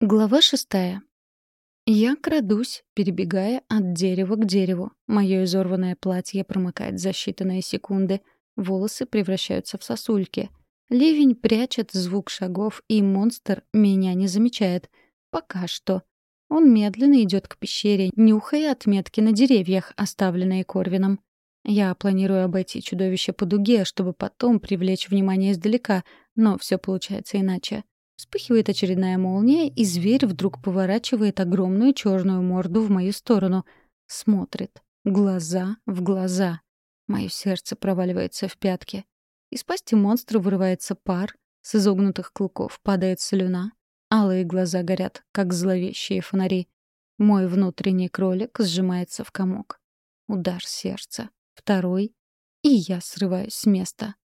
Глава шестая. Я крадусь, перебегая от дерева к дереву. Мое изорванное платье промыкает за считанные секунды. Волосы превращаются в сосульки. Ливень прячет звук шагов, и монстр меня не замечает. Пока что. Он медленно идет к пещере, нюхая отметки на деревьях, оставленные Корвином. Я планирую обойти чудовище по дуге, чтобы потом привлечь внимание издалека, но все получается иначе. Вспыхивает очередная молния, и зверь вдруг поворачивает огромную черную морду в мою сторону. Смотрит. Глаза в глаза. Мое сердце проваливается в пятки. Из пасти монстра вырывается пар, с изогнутых клыков падает слюна. Алые глаза горят, как зловещие фонари. Мой внутренний кролик сжимается в комок. Удар сердца. Второй. И я срываюсь с места.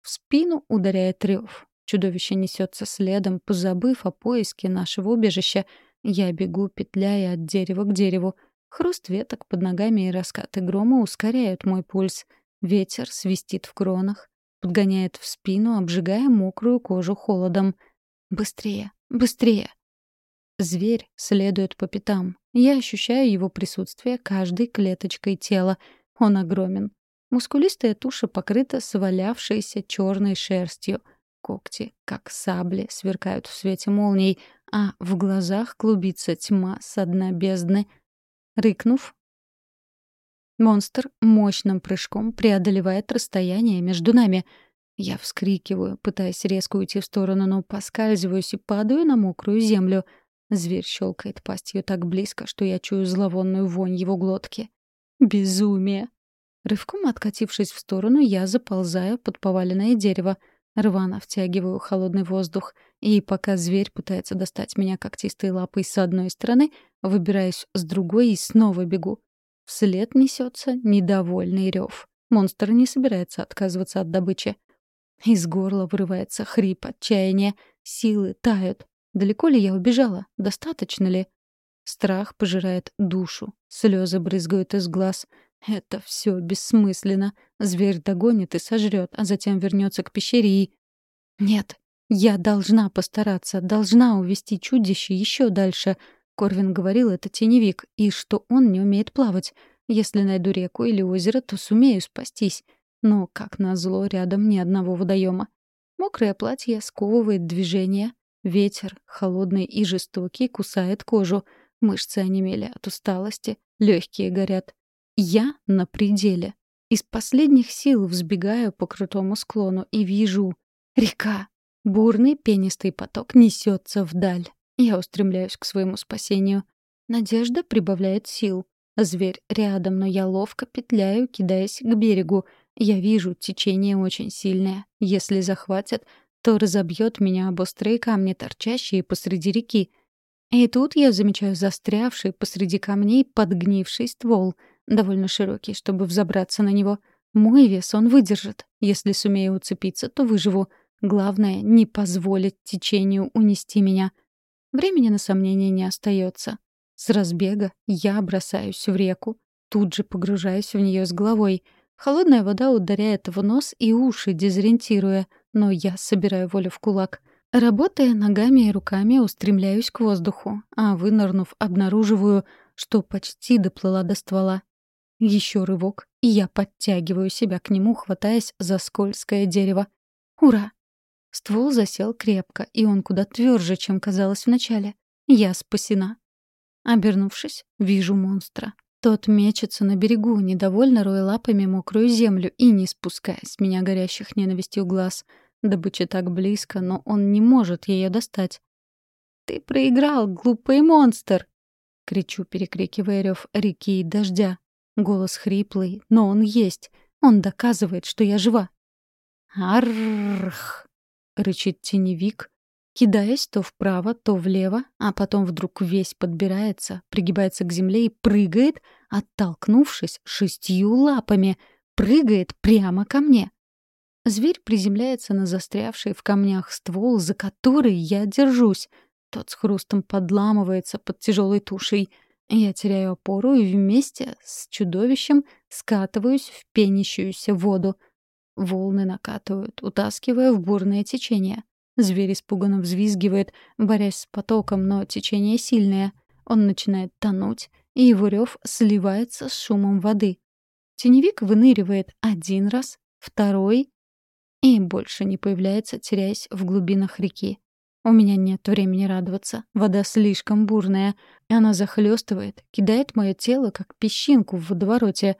В спину ударяет рев. Чудовище несется следом, позабыв о поиске нашего убежища. Я бегу, петляя от дерева к дереву. Хруст веток под ногами и раскаты грома ускоряют мой пульс. Ветер свистит в кронах, подгоняет в спину, обжигая мокрую кожу холодом. Быстрее, быстрее. Зверь следует по пятам. Я ощущаю его присутствие каждой клеточкой тела. Он огромен. Мускулистая туша покрыта свалявшейся черной шерстью — Когти, как сабли, сверкают в свете молний, а в глазах клубится тьма с дна бездны. Рыкнув, монстр мощным прыжком преодолевает расстояние между нами. Я вскрикиваю, пытаясь резко уйти в сторону, но поскальзываюсь и падаю на мокрую землю. Зверь щелкает пастью так близко, что я чую зловонную вонь его глотки. Безумие! Рывком откатившись в сторону, я заползаю под поваленное дерево — Рвано втягиваю холодный воздух, и пока зверь пытается достать меня когтистой лапой с одной стороны, выбираюсь с другой и снова бегу. Вслед несется недовольный рев. Монстр не собирается отказываться от добычи. Из горла вырывается хрип отчаяния, силы тают. Далеко ли я убежала? Достаточно ли? Страх пожирает душу, слезы брызгают из глаз — это все бессмысленно. Зверь догонит и сожрет, а затем вернется к пещере и... Нет, я должна постараться, должна увести чудище еще дальше. Корвин говорил, это теневик, и что он не умеет плавать. Если найду реку или озеро, то сумею спастись. Но, как назло, рядом ни одного водоема. Мокрое платье сковывает движение. Ветер, холодный и жестокий, кусает кожу. Мышцы онемели от усталости, легкие горят. Я на пределе. Из последних сил взбегаю по крутому склону и вижу река. Бурный пенистый поток несется вдаль. Я устремляюсь к своему спасению. Надежда прибавляет сил. Зверь рядом, но я ловко петляю, кидаясь к берегу. Я вижу, течение очень сильное. Если захватят, то разобьет меня об острые камни, торчащие посреди реки. И тут я замечаю застрявший посреди камней подгнивший ствол — довольно широкий, чтобы взобраться на него. Мой вес он выдержит. Если сумею уцепиться, то выживу. Главное — не позволить течению унести меня. Времени на сомнения не остается. С разбега я бросаюсь в реку, тут же погружаюсь в нее с головой. Холодная вода ударяет в нос и уши, дезориентируя, но я собираю волю в кулак. Работая ногами и руками, устремляюсь к воздуху, а вынырнув, обнаруживаю, что почти доплыла до ствола. Еще рывок, и я подтягиваю себя к нему, хватаясь за скользкое дерево. Ура! Ствол засел крепко, и он куда тверже, чем казалось вначале. Я спасена. Обернувшись, вижу монстра. Тот мечется на берегу, недовольно роя лапами мокрую землю и не спуская с меня горящих ненавистью глаз. Добыча так близко, но он не может ее достать. «Ты проиграл, глупый монстр!» — кричу, перекрикивая рев реки и дождя. Голос хриплый, но он есть. Он доказывает, что я жива. «Аррррх!» — рычит теневик, кидаясь то вправо, то влево, а потом вдруг весь подбирается, пригибается к земле и прыгает, оттолкнувшись шестью лапами, прыгает прямо ко мне. Зверь приземляется на застрявший в камнях ствол, за который я держусь. Тот с хрустом подламывается под тяжелой тушей — я теряю опору и вместе с чудовищем скатываюсь в пенящуюся воду. Волны накатывают, утаскивая в бурное течение. Зверь испуганно взвизгивает, борясь с потоком, но течение сильное. Он начинает тонуть, и его рев сливается с шумом воды. Теневик выныривает один раз, второй и больше не появляется, теряясь в глубинах реки. У меня нет времени радоваться. Вода слишком бурная. и Она захлестывает, кидает мое тело, как песчинку в водовороте.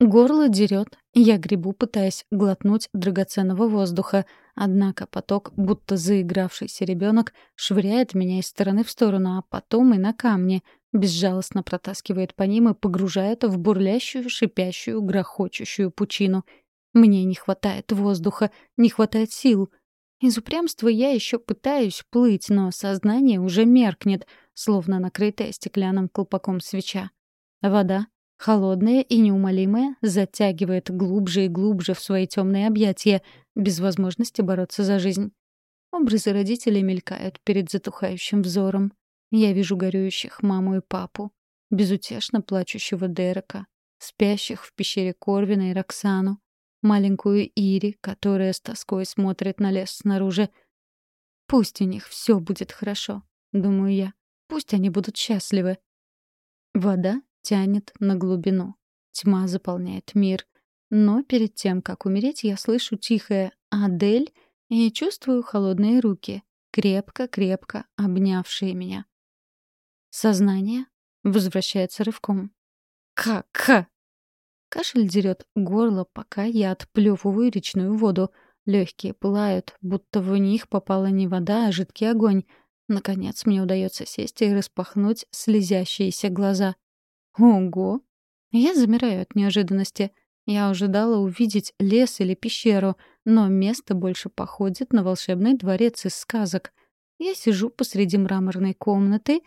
Горло дерет. Я гребу, пытаясь глотнуть драгоценного воздуха. Однако поток, будто заигравшийся ребенок, швыряет меня из стороны в сторону, а потом и на камни, безжалостно протаскивает по ним и погружает в бурлящую, шипящую, грохочущую пучину. Мне не хватает воздуха, не хватает сил — из упрямства я еще пытаюсь плыть, но сознание уже меркнет, словно накрытая стеклянным колпаком свеча. Вода, холодная и неумолимая, затягивает глубже и глубже в свои темные объятия, без возможности бороться за жизнь. Образы родителей мелькают перед затухающим взором. Я вижу горюющих маму и папу, безутешно плачущего Дерека, спящих в пещере Корвина и Роксану, маленькую Ири, которая с тоской смотрит на лес снаружи. Пусть у них все будет хорошо, думаю я. Пусть они будут счастливы. Вода тянет на глубину. Тьма заполняет мир. Но перед тем, как умереть, я слышу тихое «Адель» и чувствую холодные руки, крепко-крепко обнявшие меня. Сознание возвращается рывком. «Ка-ка!» Кашель дерет горло, пока я отплевываю речную воду. Легкие пылают, будто в них попала не вода, а жидкий огонь. Наконец мне удается сесть и распахнуть слезящиеся глаза. Ого! Я замираю от неожиданности. Я ожидала увидеть лес или пещеру, но место больше походит на волшебный дворец из сказок. Я сижу посреди мраморной комнаты,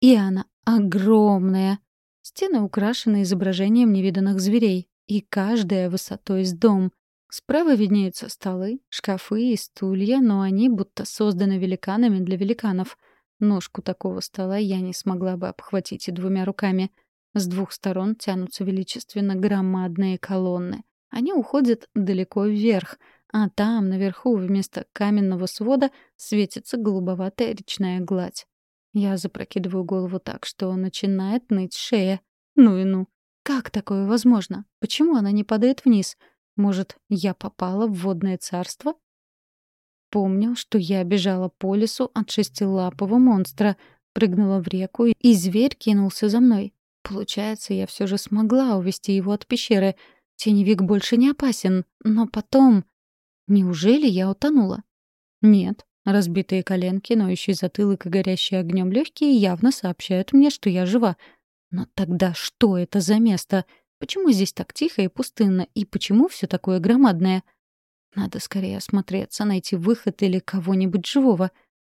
и она огромная. Стены украшены изображением невиданных зверей, и каждая высотой с дом. Справа виднеются столы, шкафы и стулья, но они будто созданы великанами для великанов. Ножку такого стола я не смогла бы обхватить и двумя руками. С двух сторон тянутся величественно громадные колонны. Они уходят далеко вверх, а там, наверху, вместо каменного свода, светится голубоватая речная гладь. Я запрокидываю голову так, что начинает ныть шея. Ну и ну. Как такое возможно? Почему она не падает вниз? Может, я попала в водное царство? Помню, что я бежала по лесу от шестилапого монстра, прыгнула в реку, и зверь кинулся за мной. Получается, я все же смогла увести его от пещеры. Теневик больше не опасен. Но потом... Неужели я утонула? Нет, Разбитые коленки, ноющий затылок и горящие огнем легкие явно сообщают мне, что я жива. Но тогда что это за место? Почему здесь так тихо и пустынно? И почему все такое громадное? Надо скорее осмотреться, найти выход или кого-нибудь живого.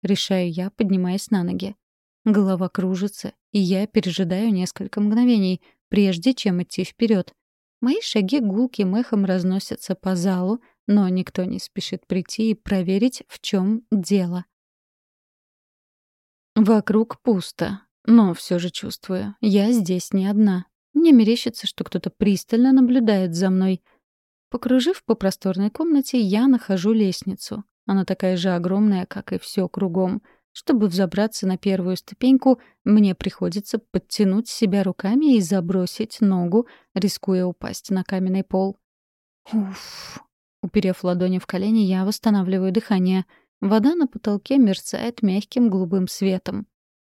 Решаю я, поднимаясь на ноги. Голова кружится, и я пережидаю несколько мгновений, прежде чем идти вперед. Мои шаги гулким эхом разносятся по залу, но никто не спешит прийти и проверить, в чем дело. Вокруг пусто, но все же чувствую, я здесь не одна. Мне мерещится, что кто-то пристально наблюдает за мной. Покружив по просторной комнате, я нахожу лестницу. Она такая же огромная, как и все кругом. Чтобы взобраться на первую ступеньку, мне приходится подтянуть себя руками и забросить ногу, рискуя упасть на каменный пол. Уф, Уперев ладони в колени, я восстанавливаю дыхание. Вода на потолке мерцает мягким голубым светом.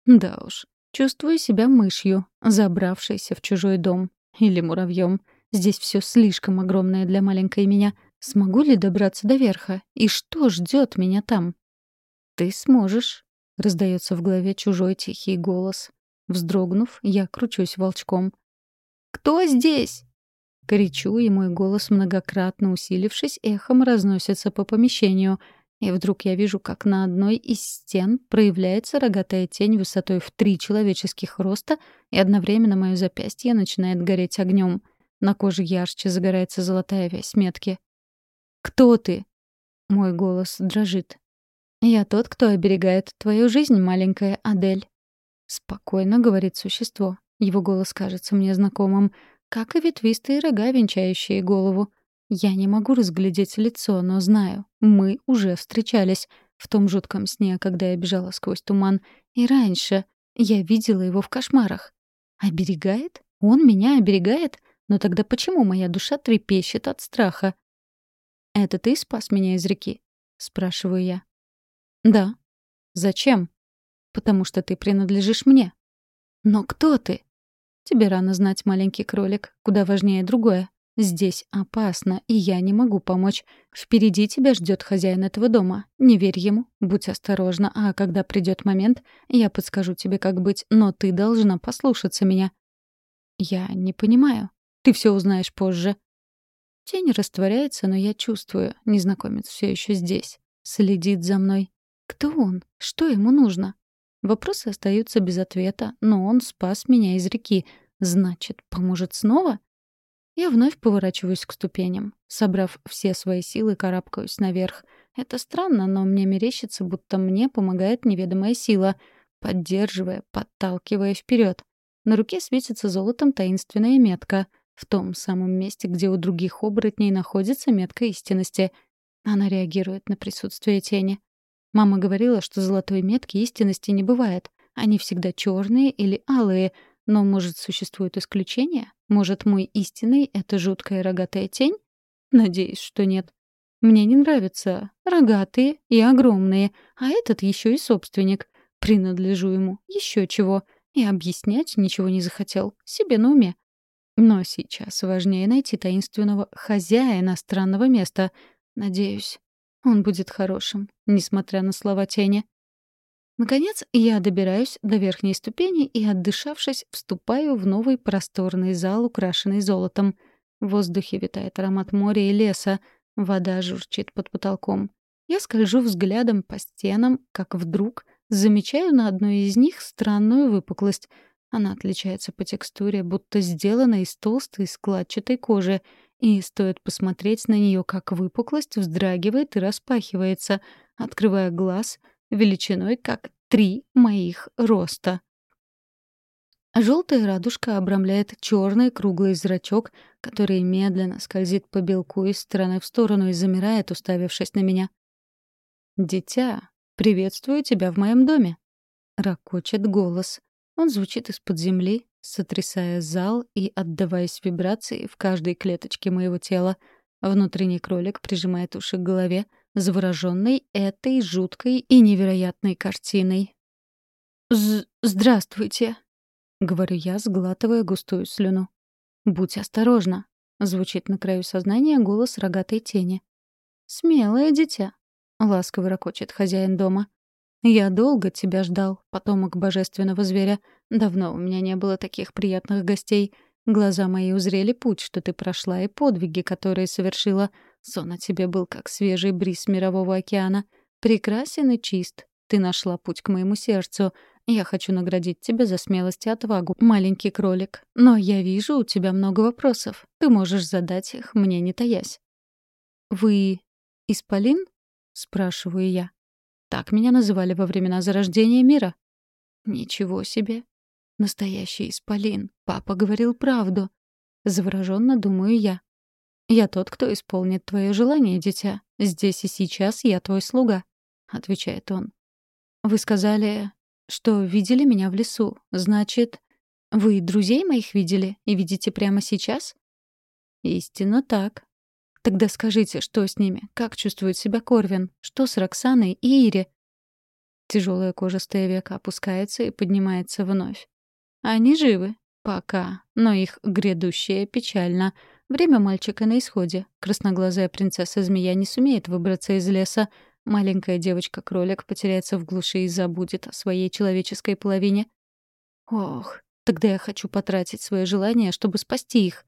Да уж, чувствую себя мышью, забравшейся в чужой дом. Или муравьем. Здесь все слишком огромное для маленькой меня. Смогу ли добраться до верха? И что ждет меня там? «Ты сможешь», — раздается в голове чужой тихий голос. Вздрогнув, я кручусь волчком. «Кто здесь?» Кричу, и мой голос, многократно усилившись, эхом разносится по помещению. И вдруг я вижу, как на одной из стен проявляется рогатая тень высотой в три человеческих роста, и одновременно мое запястье начинает гореть огнем. На коже ярче загорается золотая вязь метки. «Кто ты?» Мой голос дрожит. «Я тот, кто оберегает твою жизнь, маленькая Адель». Спокойно говорит существо. Его голос кажется мне знакомым — как и ветвистые рога, венчающие голову. Я не могу разглядеть лицо, но знаю, мы уже встречались. в том жутком сне, когда я бежала сквозь туман, и раньше я видела его в кошмарах. Оберегает? Он меня оберегает? Но тогда почему моя душа трепещет от страха? «Это ты спас меня из реки?» — спрашиваю я. «Да». «Зачем?» «Потому что ты принадлежишь мне». «Но кто ты?» «Тебе рано знать, маленький кролик. Куда важнее другое. Здесь опасно, и я не могу помочь. Впереди тебя ждет хозяин этого дома. Не верь ему, будь осторожна, а когда придет момент, я подскажу тебе, как быть, но ты должна послушаться меня». «Я не понимаю. Ты все узнаешь позже». Тень растворяется, но я чувствую, незнакомец все еще здесь. Следит за мной. Кто он? Что ему нужно? Вопросы остаются без ответа, но он спас меня из реки. Значит, поможет снова? Я вновь поворачиваюсь к ступеням. Собрав все свои силы, карабкаюсь наверх. Это странно, но мне мерещится, будто мне помогает неведомая сила, поддерживая, подталкивая вперед. На руке светится золотом таинственная метка — в том самом месте, где у других оборотней находится метка истинности. Она реагирует на присутствие тени. Мама говорила, что золотой метки истинности не бывает. Они всегда черные или алые. Но, может, существуют исключения? Может, мой истинный — это жуткая рогатая тень? Надеюсь, что нет. Мне не нравятся рогатые и огромные, а этот еще и собственник. Принадлежу ему. Еще чего. И объяснять ничего не захотел. Себе на уме. Но сейчас важнее найти таинственного хозяина странного места. Надеюсь, он будет хорошим, несмотря на слова тени. Наконец, я добираюсь до верхней ступени и, отдышавшись, вступаю в новый просторный зал, украшенный золотом. В воздухе витает аромат моря и леса, вода журчит под потолком. Я скольжу взглядом по стенам, как вдруг замечаю на одной из них странную выпуклость — она отличается по текстуре, будто сделана из толстой складчатой кожи, и стоит посмотреть на нее, как выпуклость вздрагивает и распахивается, открывая глаз величиной как три моих роста. Желтая радужка обрамляет черный круглый зрачок, который медленно скользит по белку из стороны в сторону и замирает, уставившись на меня. «Дитя, приветствую тебя в моем доме!» — ракочет голос. Он звучит из-под земли, сотрясая зал и отдаваясь вибрации в каждой клеточке моего тела. Внутренний кролик прижимает уши к голове, завороженный этой жуткой и невероятной картиной. «Здравствуйте», — говорю я, сглатывая густую слюну. «Будь осторожна», — звучит на краю сознания голос рогатой тени. «Смелое дитя», — ласково ракочет хозяин дома. «Я долго тебя ждал, потомок божественного зверя. Давно у меня не было таких приятных гостей. Глаза мои узрели путь, что ты прошла, и подвиги, которые совершила. Сон о тебе был, как свежий бриз мирового океана. Прекрасен и чист. Ты нашла путь к моему сердцу. Я хочу наградить тебя за смелость и отвагу, маленький кролик. Но я вижу у тебя много вопросов. Ты можешь задать их, мне не таясь». «Вы Исполин?» — спрашиваю я. Так меня называли во времена зарождения мира. Ничего себе. Настоящий исполин. Папа говорил правду. Завороженно думаю я. Я тот, кто исполнит твое желание, дитя. Здесь и сейчас я твой слуга, отвечает он. Вы сказали, что видели меня в лесу. Значит, вы друзей моих видели и видите прямо сейчас? Истинно так, Тогда скажите, что с ними? Как чувствует себя Корвин? Что с Роксаной и Ири? Тяжелая кожистая века опускается и поднимается вновь. Они живы. Пока. Но их грядущее печально. Время мальчика на исходе. Красноглазая принцесса-змея не сумеет выбраться из леса. Маленькая девочка-кролик потеряется в глуши и забудет о своей человеческой половине. Ох, тогда я хочу потратить свое желание, чтобы спасти их.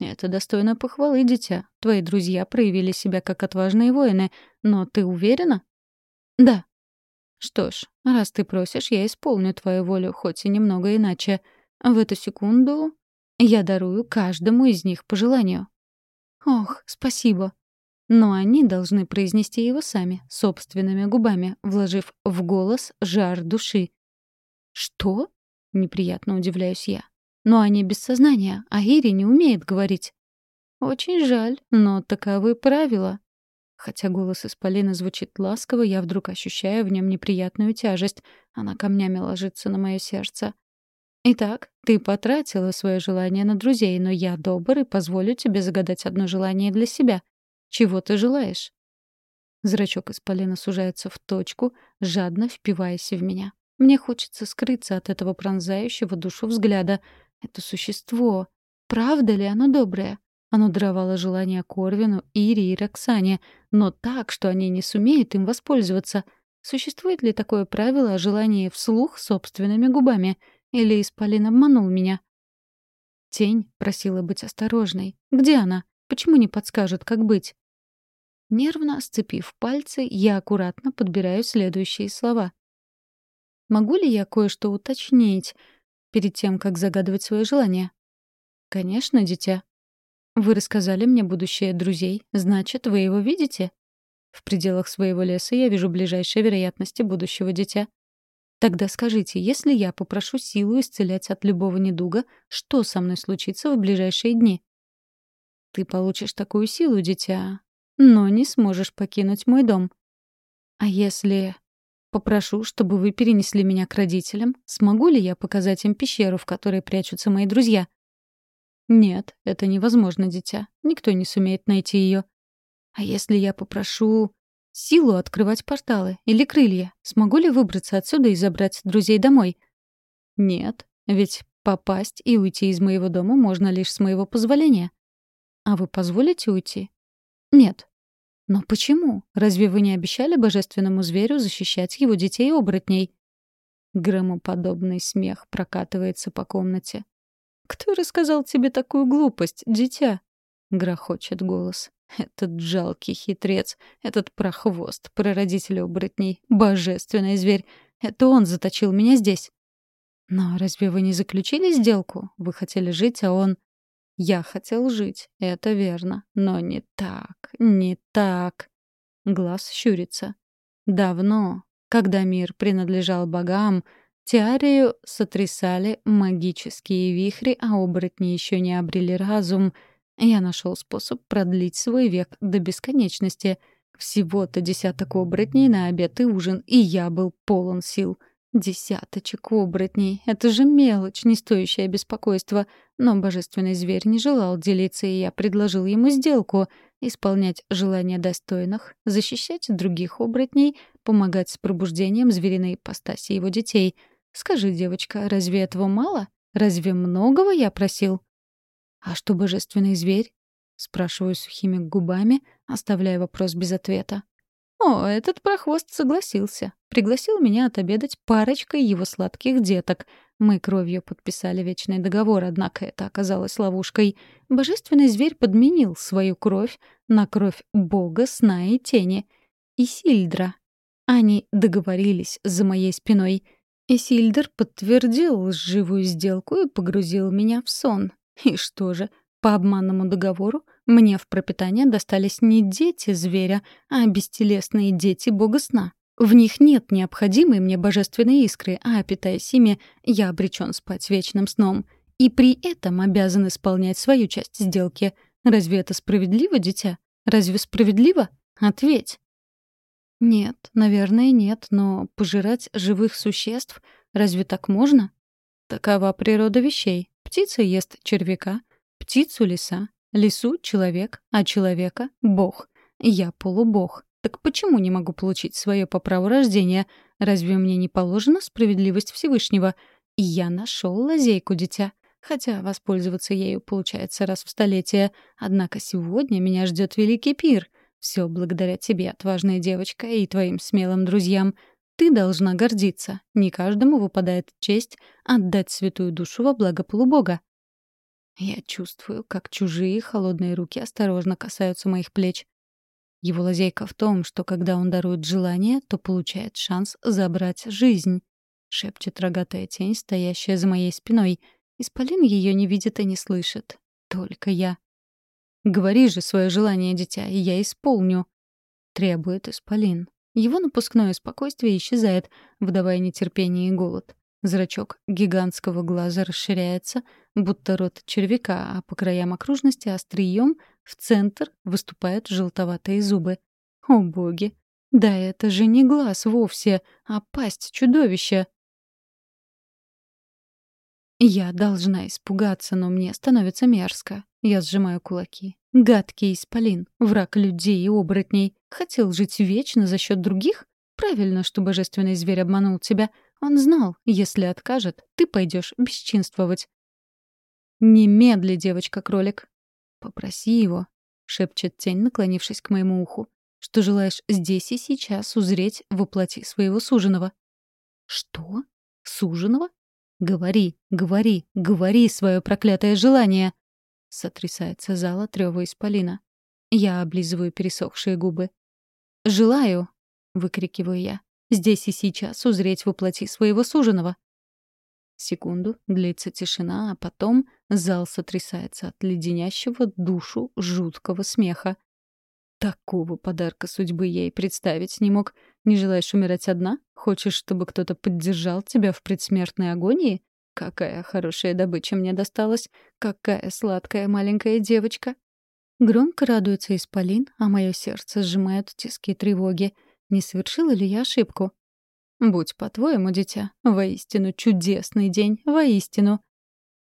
«Это достойно похвалы, дитя. Твои друзья проявили себя как отважные воины, но ты уверена?» «Да». «Что ж, раз ты просишь, я исполню твою волю, хоть и немного иначе. В эту секунду я дарую каждому из них по желанию». «Ох, спасибо». Но они должны произнести его сами, собственными губами, вложив в голос жар души. «Что?» — неприятно удивляюсь я. Но они без сознания, а Ири не умеет говорить. Очень жаль, но таковы правила. Хотя голос Исполина звучит ласково, я вдруг ощущаю в нем неприятную тяжесть. Она камнями ложится на мое сердце. «Итак, ты потратила свое желание на друзей, но я добр и позволю тебе загадать одно желание для себя. Чего ты желаешь?» Зрачок Исполина сужается в точку, жадно впиваясь в меня. Мне хочется скрыться от этого пронзающего душу взгляда. Это существо. Правда ли оно доброе? Оно даровало желание Корвину, Ире и Роксане, но так, что они не сумеют им воспользоваться. Существует ли такое правило о желании вслух собственными губами? Или Исполин обманул меня? Тень просила быть осторожной. Где она? Почему не подскажет, как быть? Нервно сцепив пальцы, я аккуратно подбираю следующие слова. Могу ли я кое-что уточнить перед тем, как загадывать свое желание? Конечно, дитя. Вы рассказали мне будущее друзей, значит, вы его видите? В пределах своего леса я вижу ближайшие вероятности будущего дитя. Тогда скажите, если я попрошу силу исцелять от любого недуга, что со мной случится в ближайшие дни? Ты получишь такую силу, дитя, но не сможешь покинуть мой дом. А если попрошу, чтобы вы перенесли меня к родителям, смогу ли я показать им пещеру, в которой прячутся мои друзья? «Нет, это невозможно, дитя. Никто не сумеет найти ее. А если я попрошу силу открывать порталы или крылья, смогу ли выбраться отсюда и забрать друзей домой?» «Нет, ведь попасть и уйти из моего дома можно лишь с моего позволения. А вы позволите уйти?» «Нет». «Но почему? Разве вы не обещали божественному зверю защищать его детей-оборотней?» Громоподобный смех прокатывается по комнате. «Кто рассказал тебе такую глупость, дитя?» — грохочет голос. «Этот жалкий хитрец, этот прохвост, прародитель оборотней, божественный зверь. Это он заточил меня здесь». «Но разве вы не заключили сделку? Вы хотели жить, а он...» «Я хотел жить, это верно, но не так, не так». Глаз щурится. «Давно, когда мир принадлежал богам, Тиарию сотрясали магические вихри, а оборотни еще не обрели разум. Я нашел способ продлить свой век до бесконечности. Всего-то десяток оборотней на обед и ужин, и я был полон сил. Десяточек оборотней — это же мелочь, не стоящая беспокойства. Но божественный зверь не желал делиться, и я предложил ему сделку — исполнять желания достойных, защищать других оборотней, помогать с пробуждением звериной ипостаси его детей — Скажи, девочка, разве этого мало? Разве многого я просил? А что божественный зверь? Спрашиваю сухими губами, оставляя вопрос без ответа. О, этот прохвост согласился. Пригласил меня отобедать парочкой его сладких деток. Мы кровью подписали вечный договор, однако это оказалось ловушкой. Божественный зверь подменил свою кровь на кровь бога сна и тени. И Сильдра. Они договорились за моей спиной — Исильдер подтвердил лживую сделку и погрузил меня в сон. И что же, по обманному договору мне в пропитание достались не дети зверя, а бестелесные дети бога сна. В них нет необходимой мне божественной искры, а, питаясь ими, я обречен спать вечным сном. И при этом обязан исполнять свою часть сделки. Разве это справедливо, дитя? Разве справедливо? Ответь. Нет, наверное, нет, но пожирать живых существ разве так можно? Такова природа вещей. Птица ест червяка, птицу — лиса, лису — человек, а человека — бог. Я полубог. Так почему не могу получить свое по праву рождения? Разве мне не положена справедливость Всевышнего? И я нашел лазейку, дитя. Хотя воспользоваться ею получается раз в столетие. Однако сегодня меня ждет великий пир — все благодаря тебе, отважная девочка, и твоим смелым друзьям. Ты должна гордиться. Не каждому выпадает честь отдать святую душу во благо полубога. Я чувствую, как чужие холодные руки осторожно касаются моих плеч. Его лазейка в том, что когда он дарует желание, то получает шанс забрать жизнь. Шепчет рогатая тень, стоящая за моей спиной. Исполин ее не видит и не слышит. Только я. «Говори же свое желание, дитя, и я исполню», — требует Исполин. Его напускное спокойствие исчезает, выдавая нетерпение и голод. Зрачок гигантского глаза расширяется, будто рот червяка, а по краям окружности острием в центр выступают желтоватые зубы. О боги! Да это же не глаз вовсе, а пасть чудовища. Я должна испугаться, но мне становится мерзко. Я сжимаю кулаки. Гадкий исполин, враг людей и оборотней. Хотел жить вечно за счет других? Правильно, что божественный зверь обманул тебя. Он знал, если откажет, ты пойдешь бесчинствовать. «Немедли, девочка-кролик!» «Попроси его», — шепчет тень, наклонившись к моему уху, «что желаешь здесь и сейчас узреть воплоти своего суженого». «Что? Суженого? Говори, говори, говори свое проклятое желание!» Сотрясается зал от рёва исполина. Я облизываю пересохшие губы. «Желаю!» — выкрикиваю я. «Здесь и сейчас узреть воплоти своего суженого!» Секунду длится тишина, а потом зал сотрясается от леденящего душу жуткого смеха. Такого подарка судьбы я и представить не мог. Не желаешь умирать одна? Хочешь, чтобы кто-то поддержал тебя в предсмертной агонии? Какая хорошая добыча мне досталась. Какая сладкая маленькая девочка. Громко радуется Исполин, а мое сердце сжимает тиски тревоги. Не совершила ли я ошибку? Будь по-твоему, дитя, воистину чудесный день, воистину.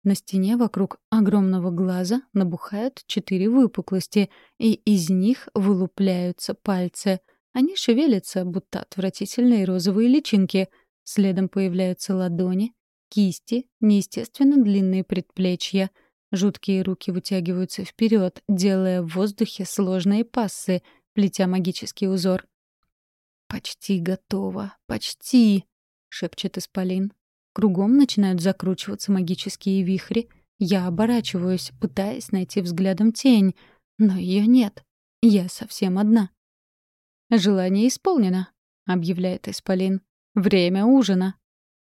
На стене вокруг огромного глаза набухают четыре выпуклости, и из них вылупляются пальцы. Они шевелятся, будто отвратительные розовые личинки. Следом появляются ладони, кисти, неестественно длинные предплечья. Жуткие руки вытягиваются вперед, делая в воздухе сложные пассы, плетя магический узор. «Почти готово, почти!» — шепчет Исполин. Кругом начинают закручиваться магические вихри. Я оборачиваюсь, пытаясь найти взглядом тень, но ее нет. Я совсем одна. «Желание исполнено», — объявляет Исполин. «Время ужина».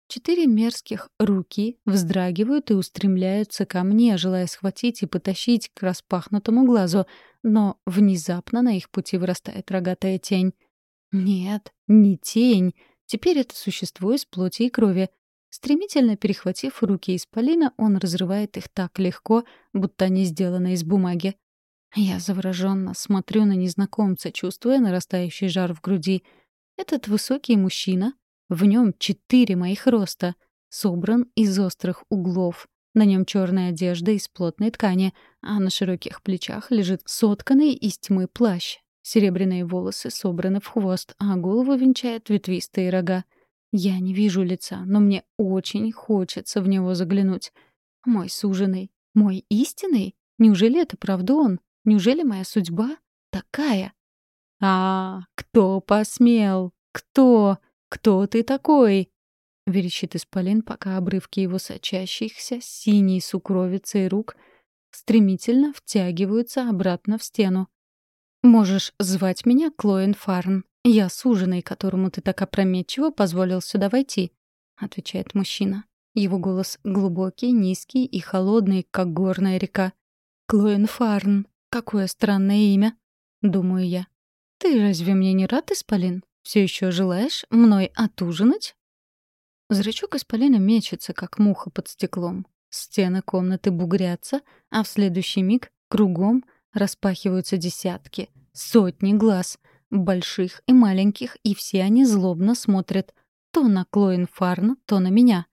Четыре мерзких руки вздрагивают и устремляются ко мне, желая схватить и потащить к распахнутому глазу, но внезапно на их пути вырастает рогатая тень. Нет, не тень. Теперь это существо из плоти и крови. Стремительно перехватив руки исполина, он разрывает их так легко, будто они сделаны из бумаги. Я завороженно смотрю на незнакомца, чувствуя нарастающий жар в груди. Этот высокий мужчина, в нем четыре моих роста, собран из острых углов. На нем черная одежда из плотной ткани, а на широких плечах лежит сотканный из тьмы плащ, Серебряные волосы собраны в хвост, а голову венчают ветвистые рога. Я не вижу лица, но мне очень хочется в него заглянуть. Мой суженый, мой истинный? Неужели это правда он? Неужели моя судьба такая? А, кто посмел? Кто? Кто ты такой? верещит исполин, пока обрывки его сочащихся синей сукровицей рук стремительно втягиваются обратно в стену. «Можешь звать меня Клоэн Фарн. Я суженый, которому ты так опрометчиво позволил сюда войти», — отвечает мужчина. Его голос глубокий, низкий и холодный, как горная река. «Клоэн Фарн. Какое странное имя», — думаю я. «Ты разве мне не рад, Исполин? Все еще желаешь мной отужинать?» Зрачок Исполина мечется, как муха под стеклом. Стены комнаты бугрятся, а в следующий миг кругом — Распахиваются десятки, сотни глаз, больших и маленьких, и все они злобно смотрят то на Клоин Фарна, то на меня.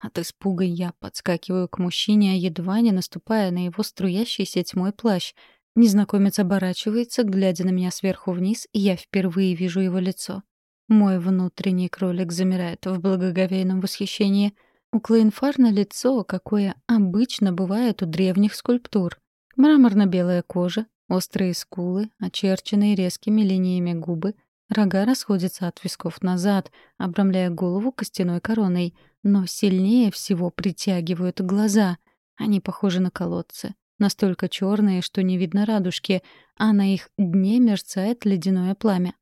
От испуга я подскакиваю к мужчине, едва не наступая на его струящийся тьмой плащ. Незнакомец оборачивается, глядя на меня сверху вниз, и я впервые вижу его лицо. Мой внутренний кролик замирает в благоговейном восхищении. У Клоинфарна лицо, какое обычно бывает у древних скульптур. Мраморно-белая кожа, острые скулы, очерченные резкими линиями губы, рога расходятся от висков назад, обрамляя голову костяной короной, но сильнее всего притягивают глаза. Они похожи на колодцы, настолько черные, что не видно радужки, а на их дне мерцает ледяное пламя.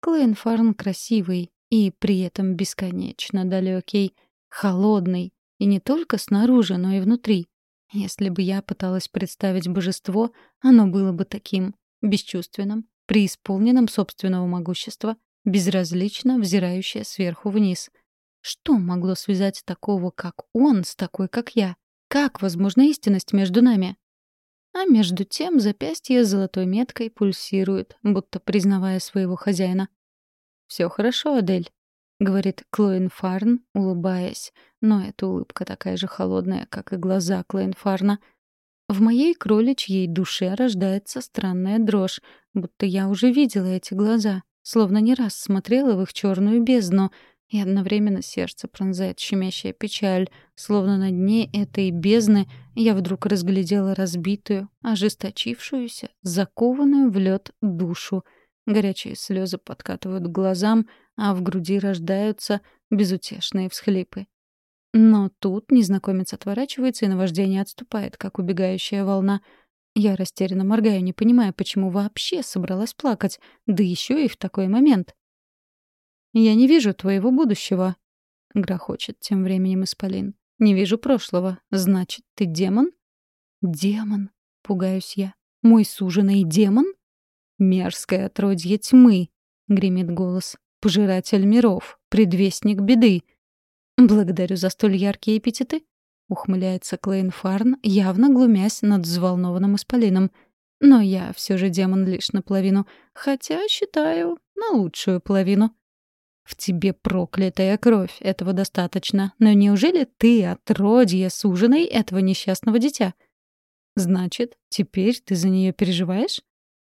Клейн Фарн красивый и при этом бесконечно далекий, холодный, и не только снаружи, но и внутри. Если бы я пыталась представить божество, оно было бы таким, бесчувственным, преисполненным собственного могущества, безразлично взирающее сверху вниз. Что могло связать такого, как он, с такой, как я? Как возможна истинность между нами? а между тем запястье золотой меткой пульсирует, будто признавая своего хозяина. «Все хорошо, Адель», — говорит Клоин Фарн, улыбаясь, но эта улыбка такая же холодная, как и глаза Клоин Фарна. В моей кроличьей душе рождается странная дрожь, будто я уже видела эти глаза, словно не раз смотрела в их черную бездну, и одновременно сердце пронзает щемящая печаль, словно на дне этой бездны я вдруг разглядела разбитую, ожесточившуюся, закованную в лед душу. Горячие слезы подкатывают к глазам, а в груди рождаются безутешные всхлипы. Но тут незнакомец отворачивается, и наваждение отступает, как убегающая волна. Я растерянно моргаю, не понимая, почему вообще собралась плакать, да еще и в такой момент. «Я не вижу твоего будущего», — грохочет тем временем Исполин. «Не вижу прошлого. Значит, ты демон?» «Демон», — пугаюсь я. «Мой суженый демон?» «Мерзкое отродье тьмы», — гремит голос. «Пожиратель миров, предвестник беды». «Благодарю за столь яркие эпитеты», — ухмыляется Клейн Фарн, явно глумясь над взволнованным Исполином. «Но я все же демон лишь наполовину, хотя считаю на лучшую половину». В тебе проклятая кровь, этого достаточно. Но неужели ты, отродье, суженой этого несчастного дитя? Значит, теперь ты за нее переживаешь?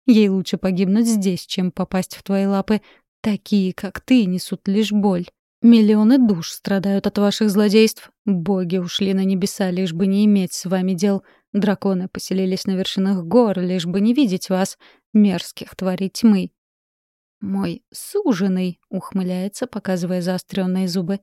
Ей лучше погибнуть здесь, чем попасть в твои лапы. Такие, как ты, несут лишь боль. Миллионы душ страдают от ваших злодейств. Боги ушли на небеса, лишь бы не иметь с вами дел. Драконы поселились на вершинах гор, лишь бы не видеть вас, мерзких тварей тьмы. Мой суженый ухмыляется, показывая заостренные зубы.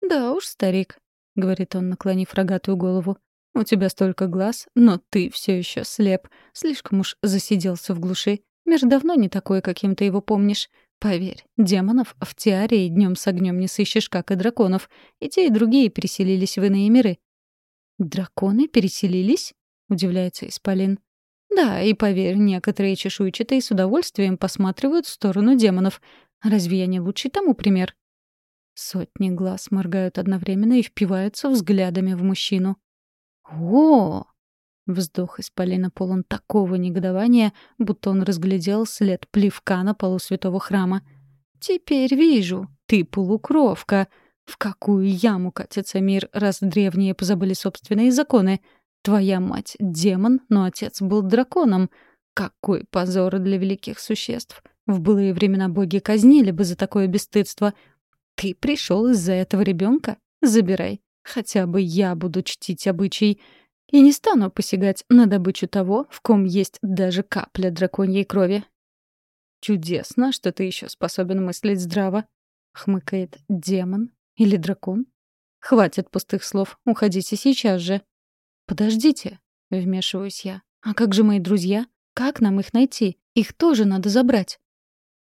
«Да уж, старик», — говорит он, наклонив рогатую голову. «У тебя столько глаз, но ты все еще слеп. Слишком уж засиделся в глуши. Мир давно не такой, каким ты его помнишь. Поверь, демонов в Тиаре днем с огнем не сыщешь, как и драконов. И те, и другие переселились в иные миры». «Драконы переселились?» — удивляется Исполин. Да, и поверь, некоторые чешуйчатые с удовольствием посматривают в сторону демонов. Разве я не лучший тому пример? Сотни глаз моргают одновременно и впиваются взглядами в мужчину. О! Вздох исполина полон такого негодования, будто он разглядел след плевка на полу святого храма. «Теперь вижу, ты полукровка. В какую яму катится мир, раз древние позабыли собственные законы? Твоя мать — демон, но отец был драконом. Какой позор для великих существ. В былые времена боги казнили бы за такое бесстыдство. Ты пришел из-за этого ребенка? Забирай. Хотя бы я буду чтить обычай. И не стану посягать на добычу того, в ком есть даже капля драконьей крови. «Чудесно, что ты еще способен мыслить здраво», — хмыкает демон или дракон. «Хватит пустых слов, уходите сейчас же». «Подождите», — вмешиваюсь я. «А как же мои друзья? Как нам их найти? Их тоже надо забрать».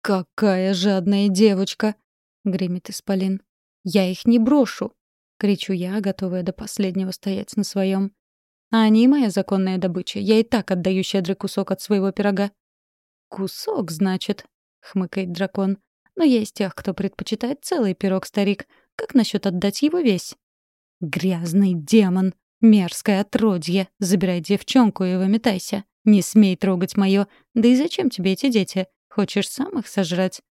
«Какая жадная девочка!» — гремит Исполин. «Я их не брошу!» — кричу я, готовая до последнего стоять на своем. «А они моя законная добыча. Я и так отдаю щедрый кусок от своего пирога». «Кусок, значит?» — хмыкает дракон. «Но есть тех, кто предпочитает целый пирог, старик. Как насчет отдать его весь?» «Грязный демон!» «Мерзкое отродье! Забирай девчонку и выметайся! Не смей трогать моё! Да и зачем тебе эти дети? Хочешь сам их сожрать?»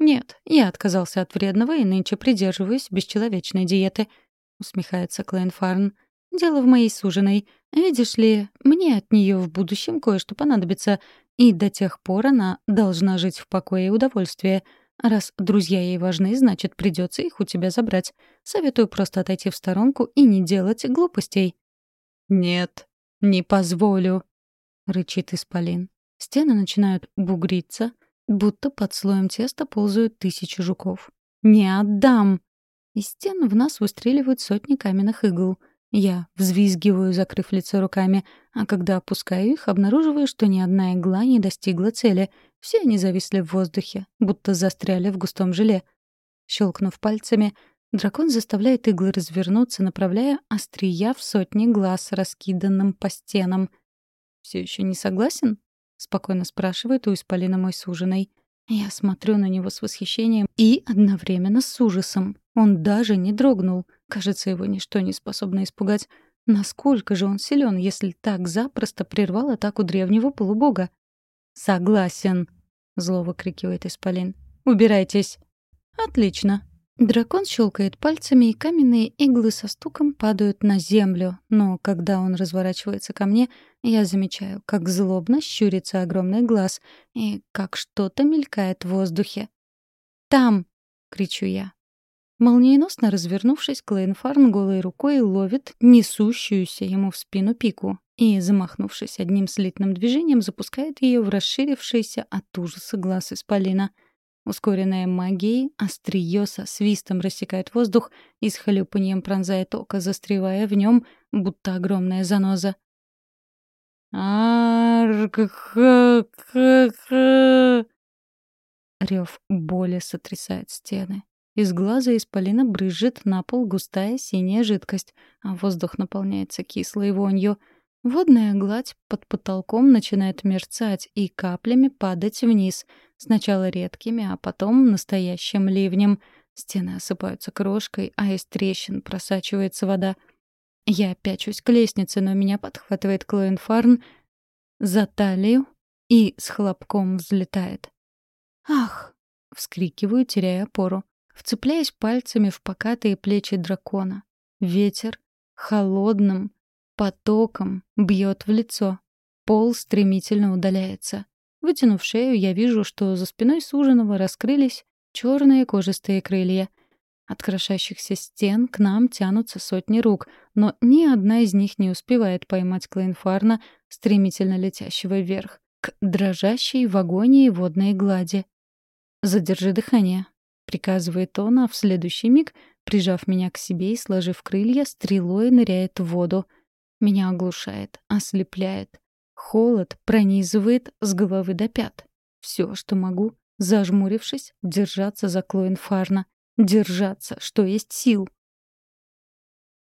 «Нет, я отказался от вредного и нынче придерживаюсь бесчеловечной диеты», — усмехается Клейн Фарн. «Дело в моей суженой. Видишь ли, мне от неё в будущем кое-что понадобится, и до тех пор она должна жить в покое и удовольствии. Раз друзья ей важны, значит, придется их у тебя забрать. Советую просто отойти в сторонку и не делать глупостей». «Нет, не позволю», — рычит Исполин. Стены начинают бугриться, будто под слоем теста ползают тысячи жуков. «Не отдам!» Из стен в нас выстреливают сотни каменных игл — я взвизгиваю, закрыв лицо руками, а когда опускаю их, обнаруживаю, что ни одна игла не достигла цели. Все они зависли в воздухе, будто застряли в густом желе. Щелкнув пальцами, дракон заставляет иглы развернуться, направляя острия в сотни глаз, раскиданным по стенам. «Все еще не согласен?» — спокойно спрашивает у Исполина мой суженый. Я смотрю на него с восхищением и одновременно с ужасом. Он даже не дрогнул. Кажется, его ничто не способно испугать. Насколько же он силен, если так запросто прервал атаку древнего полубога? «Согласен!» — зло выкрикивает Исполин. «Убирайтесь!» «Отлично!» Дракон щелкает пальцами, и каменные иглы со стуком падают на землю, но когда он разворачивается ко мне, я замечаю, как злобно щурится огромный глаз и как что-то мелькает в воздухе. «Там!» — кричу я. Молниеносно развернувшись, Клейнфарн голой рукой ловит несущуюся ему в спину пику и, замахнувшись одним слитным движением, запускает ее в расширившийся от ужаса глаз исполина — Ускоренная магией, острие со свистом рассекает воздух и с хлюпаньем пронзает око, застревая в нем, будто огромная заноза. Рев боли сотрясает стены. Из глаза исполина брызжет на пол густая синяя жидкость, а воздух наполняется кислой вонью — Водная гладь под потолком начинает мерцать и каплями падать вниз. Сначала редкими, а потом настоящим ливнем. Стены осыпаются крошкой, а из трещин просачивается вода. Я пячусь к лестнице, но меня подхватывает Клоэн Фарн за талию и с хлопком взлетает. «Ах!» — вскрикиваю, теряя опору. Вцепляясь пальцами в покатые плечи дракона. Ветер холодным, потоком бьет в лицо. Пол стремительно удаляется. Вытянув шею, я вижу, что за спиной суженого раскрылись черные кожистые крылья. От крошащихся стен к нам тянутся сотни рук, но ни одна из них не успевает поймать Клейнфарна, стремительно летящего вверх, к дрожащей в агонии водной глади. «Задержи дыхание», — приказывает он, а в следующий миг, прижав меня к себе и сложив крылья, стрелой ныряет в воду — меня оглушает, ослепляет. Холод пронизывает с головы до пят. Все, что могу, зажмурившись, держаться за Клоин Фарна. Держаться, что есть сил.